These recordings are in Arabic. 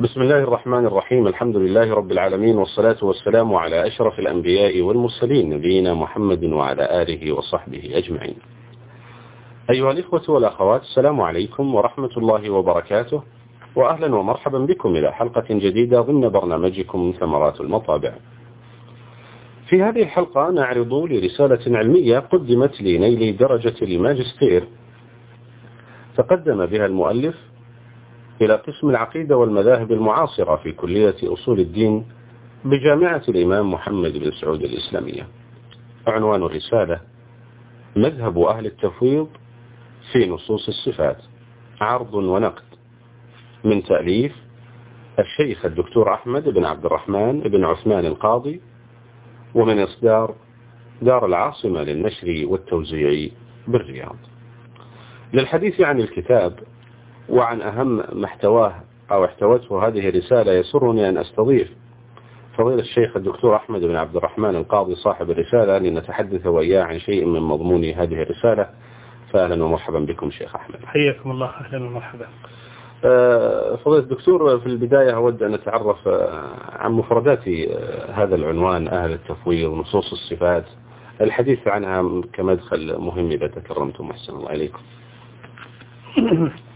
بسم الله الرحمن الرحيم. الحمد لله رب العالمين والصلاة والسلام على أشرف الأنبياء والمرسلين نبينا محمد وعلى آله وصحبه أجمعين. أيها الإخوة والأخوات السلام عليكم ورحمة الله وبركاته وأهلا ومرحبا بكم إلى حلقة جديدة ضمن برنامجكم ثمرات المطابع. في هذه الحلقة نعرض لرسالة علمية قدمت لنيل درجة الماجستير. تقدم بها المؤلف إلى قسم العقيدة والمذاهب المعاصرة في كلية أصول الدين بجامعة الإمام محمد بن سعود الإسلامية. عنوان الرسالة مذهب أهل التفويض في نصوص الصفات. عرض ونقد. من تأليف الشيخ الدكتور أحمد بن عبد الرحمن بن عثمان القاضي ومن إصدار دار العاصمة للنشر والتوزيع بالرياض. للحديث عن الكتاب وعن أهم محتواه أو احتوته هذه الرسالة يسرني أن أستضيف فضيلة الشيخ الدكتور أحمد بن عبد الرحمن القاضي صاحب الرسالة لنتحدث وإياه عن شيء من مضمون هذه الرسالة. فأهلا ومرحبا بكم شيخ أحمد. حياكم الله. أهلا ومرحبا. آه، فضيلة الدكتور في البداية أود أن أتعرف آه، عن مفردات آه، هذا العنوان أهل التفويض نصوص الصفات الحديث عنها كمدخل مهم إذا تكرمتم. أحسن الله إليكم.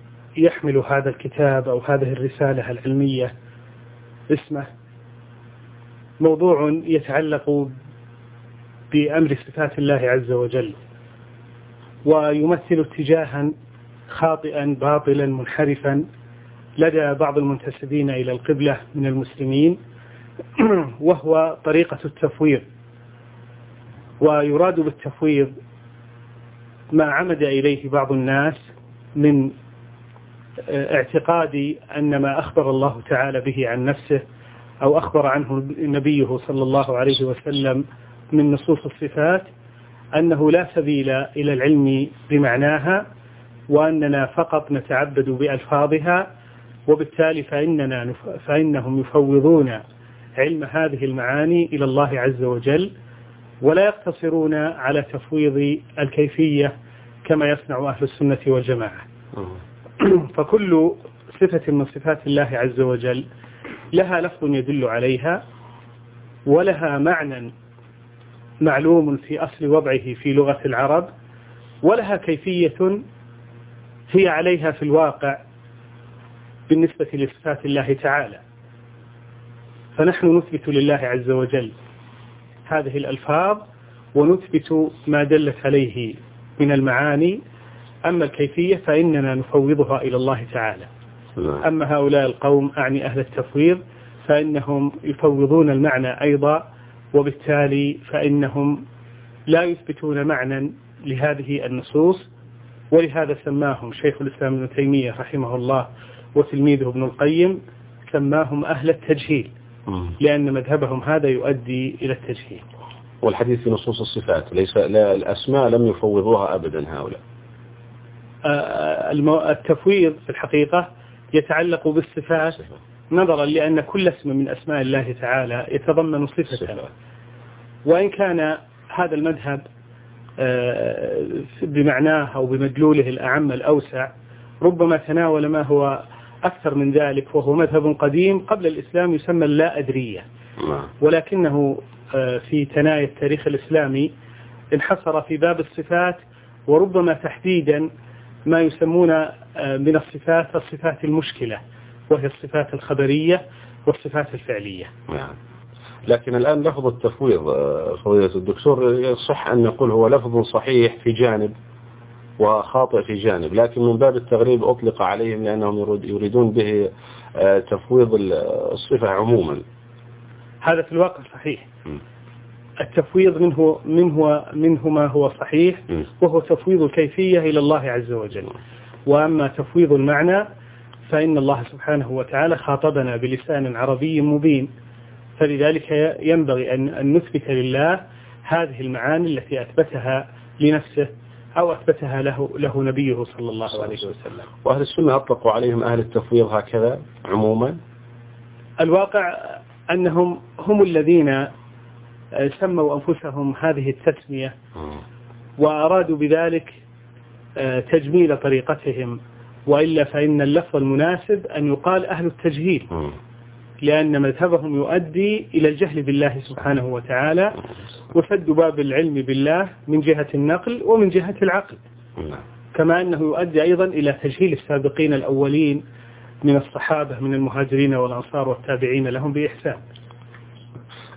يحمل هذا الكتاب أو هذه الرسالة العلمية. اسمه موضوع يتعلق بأمر صفات الله عز وجل ويمثل اتجاها خاطئا باطلا منحرفا لدى بعض المنتسبين إلى القبلة من المسلمين وهو طريقة التفويض. ويراد بالتفويض ما عمد إليه بعض الناس من اعتقاد أن ما أخبر الله تعالى به عن نفسه أو أخبر عنه نبيه صلى الله عليه وسلم من نصوص الصفات أنه لا سبيل إلى العلم بمعناها وأننا فقط نتعبد بألفاظها وبالتالي فإننا فإنهم يفوضون علم هذه المعاني إلى الله عز وجل ولا يقتصرون على تفويض الكيفية كما يصنع أهل السنة والجماعة. فكل صفة من صفات الله عز وجل لها لفظ يدل عليها ولها معنى معلوم في أصل وضعه في لغة العرب ولها كيفية هي عليها في الواقع بالنسبة لصفات الله تعالى. فنحن نثبت لله عز وجل هذه الألفاظ ونثبت ما دلت عليه من المعاني أما الكيفية فإننا نفوضها إلى الله تعالى. نعم. أما هؤلاء القوم أعني أهل التفويض فإنهم يفوضون المعنى أيضا وبالتالي فإنهم لا يثبتون معنى لهذه النصوص. ولهذا سماهم شيخ الإسلام ابن تيمية رحمه الله وتلميذه ابن القيم سماهم أهل التجهيل لأن مذهبهم هذا يؤدي إلى التجهيل. والحديث في نصوص الصفات ليس لا الأسماء لم يفوضوها أبدا هؤلاء. التفويض في الحقيقة يتعلق بالصفات نظرا لأن كل اسم من أسماء الله تعالى يتضمن صفة. وإن كان هذا المذهب آه، بمعناه أو بمدلوله الأعم الأوسع ربما تناول ما هو أكثر من ذلك وهو مذهب قديم قبل الإسلام يسمى اللا أدرية نعم. ولكنه آه، في ثنايا التاريخ الإسلامي انحصر في باب الصفات وربما تحديدا ما يسمون آه، من الصفات الصفات المشكلة وهي الصفات الخبرية والصفات الفعلية. نعم. لكن الآن لفظ التفويض آه، فضيلة الدكتور يصح أن نقول هو لفظ صحيح في جانب وخاطئ في جانب لكن من باب التغريب أطلق عليهم لأنهم يريد- يريدون به آه، تفويض الصفة عموما. هذا في الواقع صحيح. التفويض منه منه منه ما هو صحيح. وهو تفويض الكيفية إلى الله عز وجل. وأما تفويض المعنى فإن الله سبحانه وتعالى خاطبنا بلسان عربي مبين. فلذلك ينبغي أن نثبت لله هذه المعاني التي أثبتها لنفسه أو أثبتها له, له نبيه صلى الله عليه وسلم. وأهل السنة أطلقوا عليهم أهل التفويض هكذا عموما. الواقع أنهم هم الذين سموا أنفسهم هذه التسمية وأرادوا بذلك آه، تجميل طريقتهم. وإلا فإن اللفظ المناسب أن يقال أهل التجهيل لأن مذهبهم يؤدي إلى الجهل بالله سبحانه وتعالى وسد باب العلم بالله من جهة النقل ومن جهة العقل. نعم. كما أنه يؤدي أيضا إلى تجهيل السابقين الأولين من الصحابة من المهاجرين والأنصار والتابعين لهم بإحسان.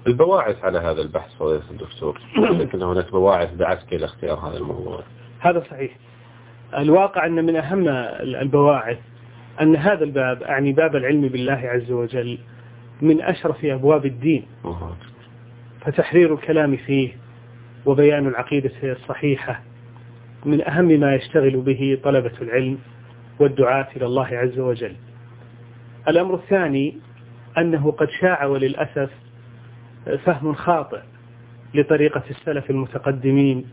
البواعث على هذا البحث فضيلة الدكتور. لكن هناك بواعث دعتك إلى اختيار هذا الموضوع. هذا صحيح. الواقع أن من أهم البواعث أن هذا الباب أعني باب العلم بالله عز وجل من أشرف أبواب الدين. فتحرير الكلام فيه وبيان العقيدة الصحيحة من أهم ما يشتغل به طلبة العلم والدعاة إلى الله عز وجل. الأمر الثاني أنه قد شاع وللأسف فهم خاطئ لطريقة السلف المتقدمين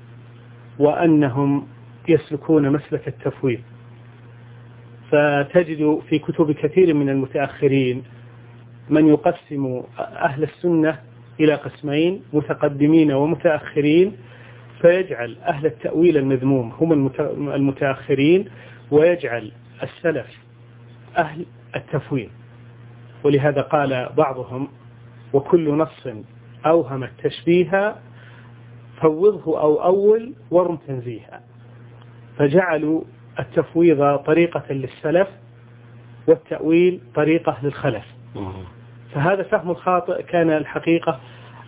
وأنهم يسلكون مسلك التفويض. فتجد في كتب كثير من المتأخرين من يقسم أهل السنة إلى قسمين متقدمين ومتأخرين فيجعل أهل التأويل المذموم هم المتأخرين ويجعل السلف أهل التفويض. ولهذا قال بعضهم وكل نص أوهم التشبيه فوضه أو أول ورم تنزيها. فجعلوا التفويض طريقة للسلف والتأويل طريقة للخلف. فهذا فهم خاطئ كان الحقيقة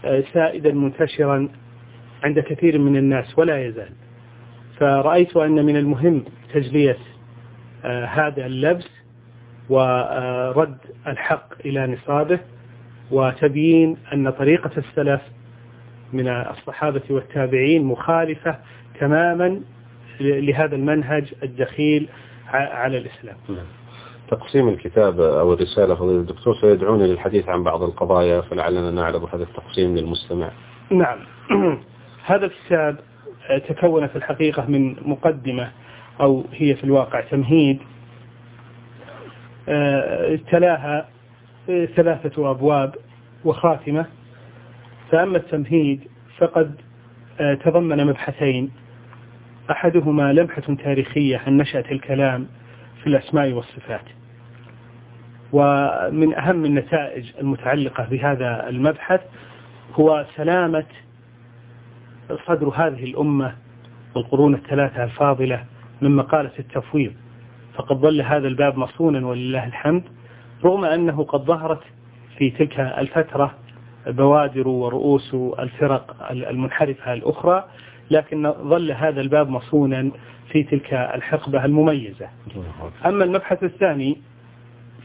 آه، سائدا منتشرا عند كثير من الناس ولا يزال. فرأيت أن من المهم تجلية آه، هذا اللبس ورد الحق إلى نصابه. وتبيين أن طريقة السلف من الصحابة والتابعين مخالفة تماما لهذا المنهج الدخيل على الإسلام. نعم. تقسيم الكتاب أو الرسالة فضيلة الدكتور سيدعوني للحديث عن بعض القضايا فلعلنا نعرض هذا التقسيم للمستمع. نعم. هذا الكتاب تكون في الحقيقة من مقدمة أو هي في الواقع تمهيد آه، تلاها ثلاثة أبواب وخاتمة. فأما التمهيد فقد آه، تضمن مبحثين. أحدهما لمحة تاريخية عن نشأة الكلام في الأسماء والصفات. ومن أهم النتائج المتعلقة بهذا المبحث هو سلامة صدر هذه الأمة والقرون الثلاثة الفاضلة من مقالة التفويض. فقد ظل هذا الباب مصونا ولله الحمد. رغم أنه قد ظهرت في تلك الفترة بوادر ورؤوس الفرق المنحرفة الأخرى لكن ظل هذا الباب مصونا في تلك الحقبة المميزة. أما المبحث الثاني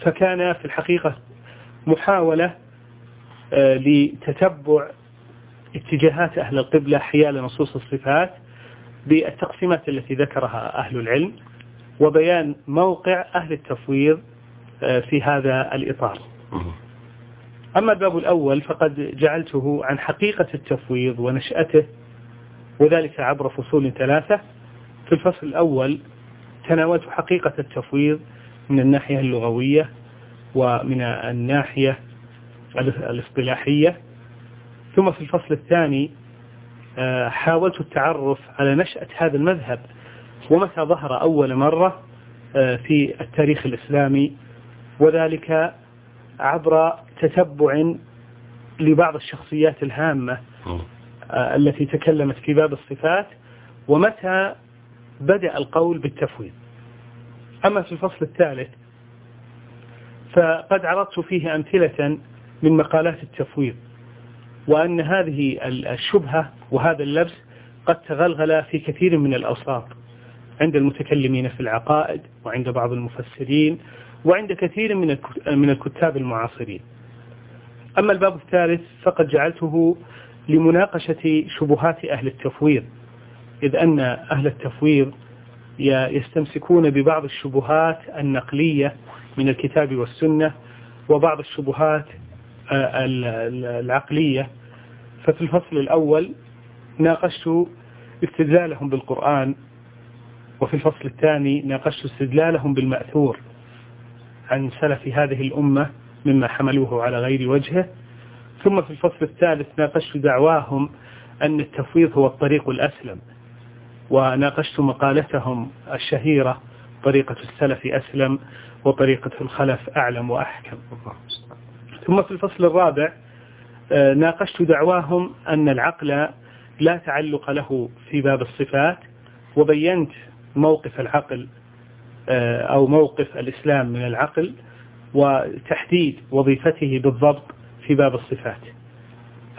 فكان في الحقيقة محاولة آه، لتتبع اتجاهات أهل القبلة حيال نصوص الصفات بالتقسيمات التي ذكرها أهل العلم وبيان موقع أهل التفويض في هذا الإطار. أما الباب الأول فقد جعلته عن حقيقة التفويض ونشأته وذلك عبر فصول ثلاثة. في الفصل الأول تناولت حقيقة التفويض من الناحية اللغوية ومن الناحية الاصطلاحية. ثم في الفصل الثاني آه، حاولت التعرف على نشأة هذا المذهب ومتى ظهر أول مرة آه، في التاريخ الإسلامي وذلك عبر تتبع لبعض الشخصيات الهامة آه، التي تكلمت في باب الصفات ومتى بدأ القول بالتفويض. أما في الفصل الثالث فقد عرضت فيه أمثلة من مقالات التفويض وأن هذه الشبهة وهذا اللبس قد تغلغل في كثير من الأوساط عند المتكلمين في العقائد وعند بعض المفسرين وعند كثير من من الكتاب المعاصرين. أما الباب الثالث فقد جعلته لمناقشة شبهات أهل التفويض إذ أن أهل التفويض يستمسكون ببعض الشبهات النقلية من الكتاب والسنة وبعض الشبهات العقلية. ففي الفصل الأول ناقشت استدلالهم بالقرآن وفي الفصل الثاني ناقشت استدلالهم بالمأثور. عن سلف هذه الأمة مما حملوه على غير وجهه. ثم في الفصل الثالث ناقشت دعواهم أن التفويض هو الطريق الأسلم وناقشت مقالتهم الشهيرة طريقة السلف أسلم وطريقة الخلف أعلم وأحكم. ثم في الفصل الرابع آه، ناقشت دعواهم أن العقل لا تعلق له في باب الصفات وبينت موقف العقل أو موقف الإسلام من العقل وتحديد وظيفته بالضبط في باب الصفات.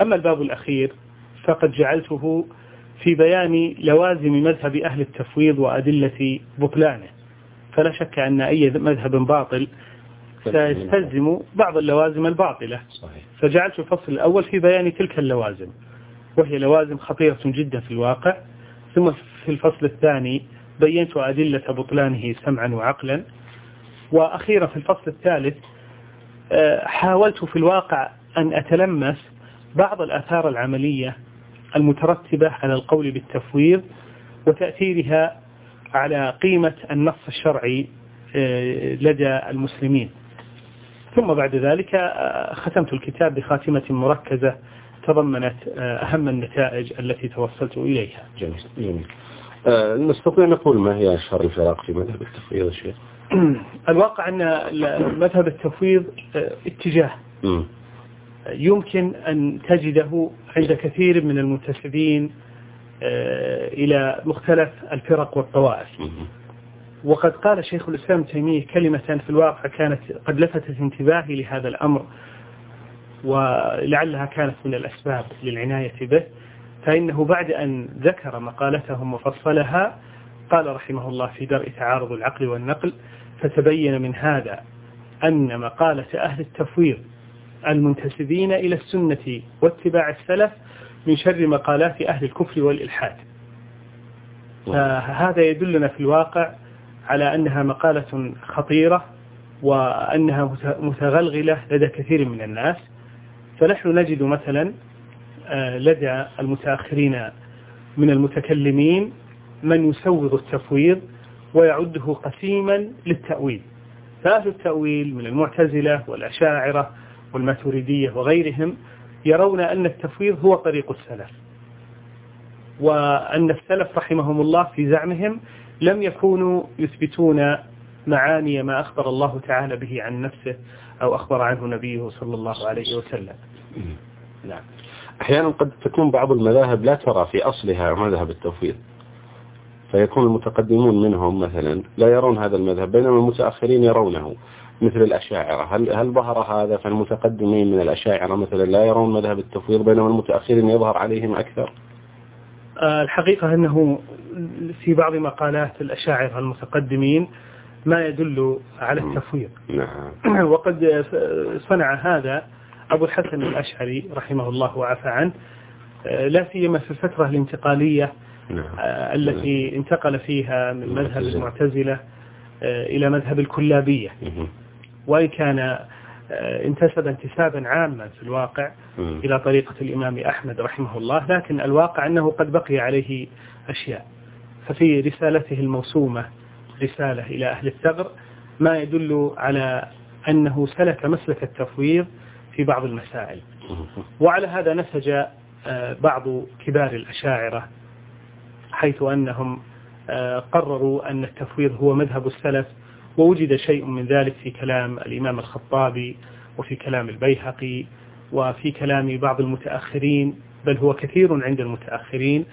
أما الباب الأخير فقد جعلته في بيان لوازم مذهب أهل التفويض وأدلة بطلانه. فلا شك أن أي مذهب باطل سيستلزم بعض اللوازم الباطلة. صحيح. فجعلت الفصل الأول في بيان تلك اللوازم وهي لوازم خطيرة جدا في الواقع. ثم في الفصل الثاني بينت أدلة بطلانه سمعا وعقلا. وأخيرا في الفصل الثالث آه، حاولت في الواقع أن أتلمس بعض الآثار العملية المترتبة على القول بالتفويض وتأثيرها على قيمة النص الشرعي آه، لدى المسلمين. ثم بعد ذلك آه، ختمت الكتاب بخاتمة مركزة تضمنت أهم النتائج التي توصلت إليها. جميل, جميل. أه نستطيع نقول ما هي أشهر الفرق في مذهب التفويض الشيخ الواقع أن مذهب التفويض اتجاه. يمكن أن تجده عند كثير من المنتسبين آه، إلى مختلف الفرق والطوائف. وقد قال شيخ الإسلام تيمية كلمة في الواقع كانت قد لفتت انتباهي لهذا الأمر ولعلها كانت من الأسباب للعناية به. فإنه بعد أن ذكر مقالتهم وفصلها قال رحمه الله في درء تعارض العقل والنقل فتبين من هذا أن مقالة أهل التفويض المنتسبين إلى السنة واتباع السلف من شر مقالات أهل الكفر والإلحاد. فهذا يدلنا في الواقع على أنها مقالة خطيرة وأنها متغلغلة لدى كثير من الناس. فنحن نجد مثلا لدى المتأخرين من المتكلمين من يسوغ التفويض ويعده قسيما للتأويل. فأهل التأويل من المعتزلة والأشاعرة والماتريدية وغيرهم يرون أن التفويض هو طريق السلف وأن السلف رحمهم الله في زعمهم لم يكونوا يثبتون معاني ما أخبر الله تعالى به عن نفسه أو أخبر عنه نبيه صلى الله عليه وسلم. نعم. أحيانا قد تكون بعض المذاهب لا ترى في أصلها مذهب التفويض فيكون المتقدمون منهم مثلا لا يرون هذا المذهب بينما المتأخرين يرونه مثل الأشاعرة. هل, هل ظهر هذا فالمتقدمين من الأشاعرة مثلا لا يرون مذهب التفويض بينما المتأخرين يظهر عليهم أكثر؟ آه، الحقيقة أنه في بعض مقالات الأشاعرة المتقدمين ما يدل على التفويض نعم. وقد صنع هذا أبو الحسن الأشعري رحمه الله وعفى عنه. آه، لا سيما في الفترة الانتقالية نعم. آه، التي انتقل فيها من مذهب المعتزلة إلى مذهب الكلابية. وإن كان آه، انتسب انتسابا عاما في الواقع. إلى طريقة الإمام أحمد رحمه الله لكن الواقع أنه قد بقي عليه أشياء. ففي رسالته الموسومة رسالة إلى أهل الثغر ما يدل على أنه سلك مسلك التفويض في بعض المسائل. وعلى هذا نسج آه، بعض كبار الأشاعرة حيث أنهم آه، قرروا أن التفويض هو مذهب السلف ووجد شيء من ذلك في كلام الإمام الخطابي وفي كلام البيهقي وفي كلام بعض المتأخرين بل هو كثير عند المتأخرين.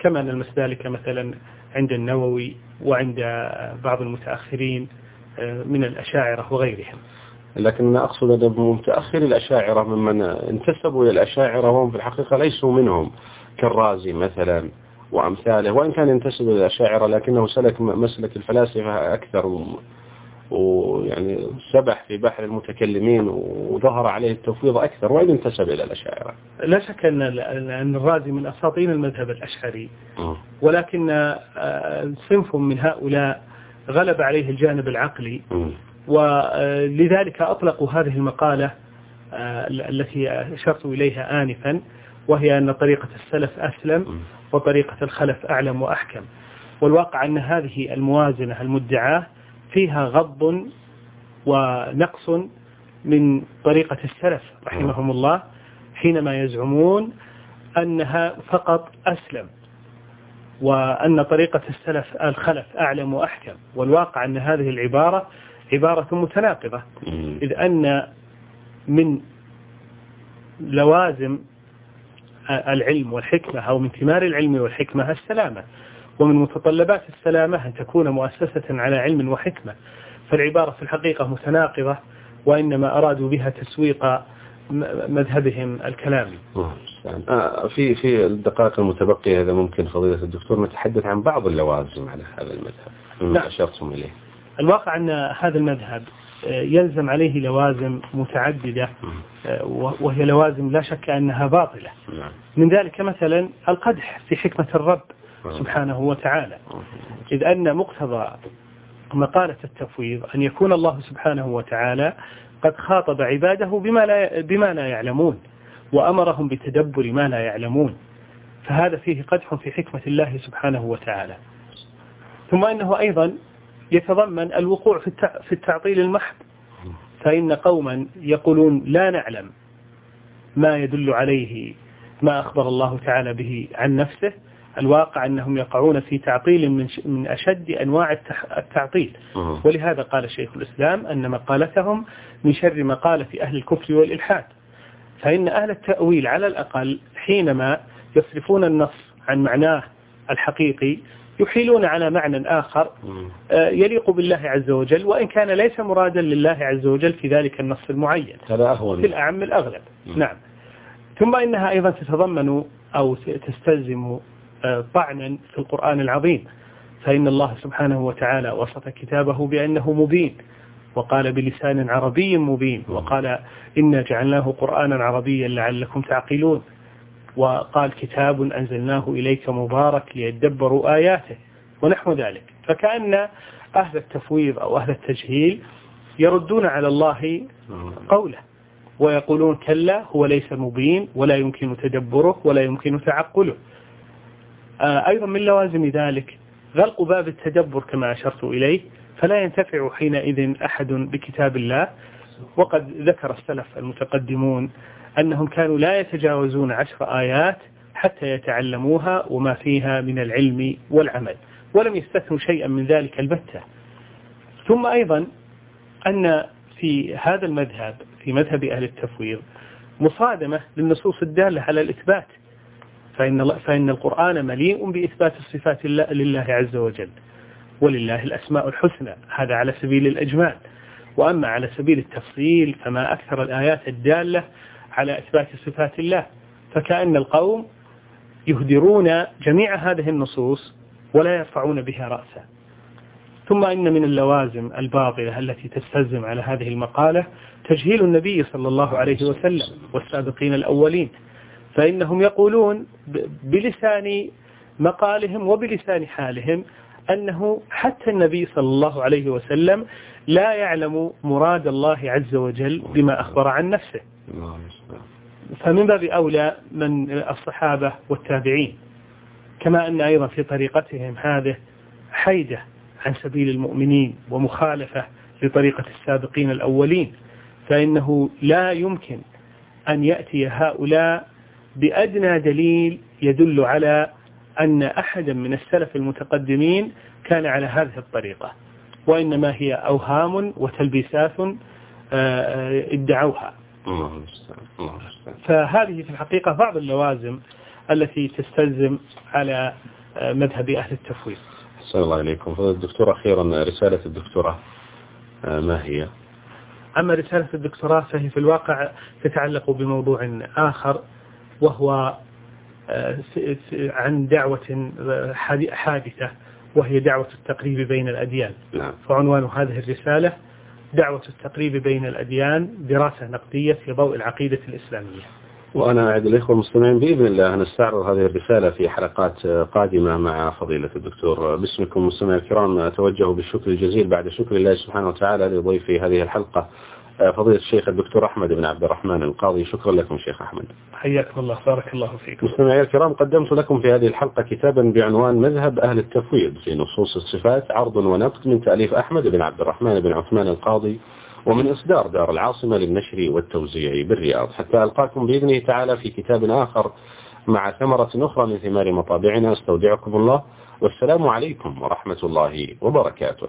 كما نلمس ذلك مثلا عند النووي وعند بعض المتأخرين آه، من الأشاعرة وغيرهم. لكن أقصد متأخر الأشاعرة ممن انتسبوا إلى الأشاعرة وهم في الحقيقة ليسوا منهم كالرازي مثلا وأمثاله وإن كان ينتسب إلى الأشاعرة لكنه سلك مسلك الفلاسفة أكثر ويعني سبح في بحر المتكلمين وظهر عليه التفويض أكثر وإن انتسب إلى الأشاعرة. لا شك أن أن الرازي من أساطين المذهب الأشعري. ولكن آه، صنف من هؤلاء غلب عليه الجانب العقلي. ولذلك أطلقوا هذه المقالة التي أشرت إليها آنفا وهي أن طريقة السلف أسلم وطريقة الخلف أعلم وأحكم. والواقع أن هذه الموازنة المدعاة فيها غض ونقص من طريقة السلف رحمهم الله حينما يزعمون أنها فقط أسلم وأن طريقة السلف الخلف أعلم وأحكم. والواقع أن هذه العبارة عبارة متناقضة. إذ أن من لوازم العلم والحكمة أو من ثمار العلم والحكمة السلامة. ومن متطلبات السلامة أن تكون مؤسسة على علم وحكمة. فالعبارة في الحقيقة متناقضة وإنما أرادوا بها تسويق مذهبهم الكلامي. آه، في في الدقائق المتبقية هذا ممكن فضيلة الدكتور نتحدث عن بعض اللوازم على هذا المذهب. مما أشرتم إليه. الواقع أن هذا المذهب آه، يلزم عليه لوازم متعددة آه، وهي لوازم لا شك أنها باطلة. نعم. من ذلك مثلا القدح في حكمة الرب نعم. سبحانه وتعالى. إذ أن مقتضى مقالة التفويض أن يكون الله سبحانه وتعالى قد خاطب عباده بما لا, بما لا يعلمون وأمرهم بتدبر ما لا يعلمون. فهذا فيه قدح في حكمة الله سبحانه وتعالى. ثم أنه أيضا يتضمن الوقوع في التعطيل المحض. فإن قوما يقولون لا نعلم ما يدل عليه ما أخبر الله تعالى به عن نفسه. الواقع أنهم يقعون في تعطيل من من أشد أنواع التعطيل. ولهذا قال شيخ الإسلام أن مقالتهم من شر مقالة أهل الكفر والإلحاد. فإن أهل التأويل على الأقل حينما يصرفون النص عن معناه الحقيقي يحيلون على معنى آخر آه، يليق بالله عز وجل وإن كان ليس مرادا لله عز وجل في ذلك النص المعين. هذا أهون. في الأعم الأغلب. نعم. ثم إنها أيضا تتضمن أو تستلزم آه، طعنا في القرآن العظيم. فإن الله سبحانه وتعالى وصف كتابه بأنه مبين وقال بلسان عربي مبين وقال إنا جعلناه قرآنا عربيا لعلكم تعقلون. وقال كتاب أنزلناه إليك مبارك ليدبروا آياته ونحو ذلك. فكأن أهل التفويض أو أهل التجهيل يردون على الله قوله ويقولون كلا هو ليس مبين ولا يمكن تدبره ولا يمكن تعقله. آه، أيضا من لوازم ذلك غلق باب التدبر كما أشرت إليه فلا ينتفع حينئذ أحد بكتاب الله. وقد ذكر السلف المتقدمون أنهم كانوا لا يتجاوزون عشر آيات حتى يتعلموها وما فيها من العلم والعمل ولم يستثنوا شيئا من ذلك البتة. ثم أيضا أن في هذا المذهب في مذهب أهل التفويض مصادمة للنصوص الدالة على الإثبات. فإن, فإن القرآن مليء بإثبات الصفات لله عز وجل ولله الأسماء الحسنى. هذا على سبيل الأجمال. وأما على سبيل التفصيل فما أكثر الآيات الدالة على إثبات صفات الله. فكأن القوم يهدرون جميع هذه النصوص ولا يرفعون بها رأسا. ثم إن من اللوازم الباطلة التي تستلزم على هذه المقالة تجهيل النبي صلى الله عليه وسلم والسابقين الأولين. فإنهم يقولون بلسان مقالهم وبلسان حالهم أنه حتى النبي صلى الله عليه وسلم لا يعلم مراد الله عز وجل بما أخبر عن نفسه. فمن باب أولى من الصحابة والتابعين كما أن أيضا في طريقتهم هذه حيدة عن سبيل المؤمنين ومخالفة لطريقة السابقين الأولين فإنه لا يمكن أن يأتي هؤلاء بأدنى دليل يدل على أن أحدا من السلف المتقدمين كان على هذه الطريقة وإنما هي أوهام وتلبيسات آه، ادعوها. فهذه في الحقيقة بعض اللوازم التي تستلزم على آه، مذهب أهل التفويض. صلى الله عليكم الدكتور أخيرا رسالة الدكتوراه آه، ما هي؟ أما رسالة الدكتوراه فهي في الواقع تتعلق بموضوع آخر وهو آه، عن دعوة حادثة وهي دعوة التقريب بين الأديان. نعم. فعنوان هذه الرسالة دعوة التقريب بين الأديان دراسة نقدية في ضوء العقيدة الإسلامية. وأنا أعد الإخوة المستمعين بإذن الله أن نستعرض هذه الرسالة في حلقات قادمة مع فضيلة الدكتور. باسمكم مستمعي الكرام أتوجه بالشكر الجزيل بعد شكر الله سبحانه وتعالى لضيف هذه الحلقة. آه، فضيلة الشيخ الدكتور أحمد بن عبد الرحمن القاضي شكرا لكم شيخ أحمد. حياكم الله بارك الله فيكم. مستمعي الكرام قدمت لكم في هذه الحلقة كتابا بعنوان مذهب أهل التفويض في نصوص الصفات عرض ونقد من تأليف أحمد بن عبد الرحمن بن عثمان القاضي ومن إصدار دار العاصمة للنشر والتوزيع بالرياض. حتى ألقاكم بإذنه تعالى في كتاب آخر مع ثمرة أخرى من ثمار مطابعنا أستودعكم الله. والسلام عليكم ورحمة الله وبركاته.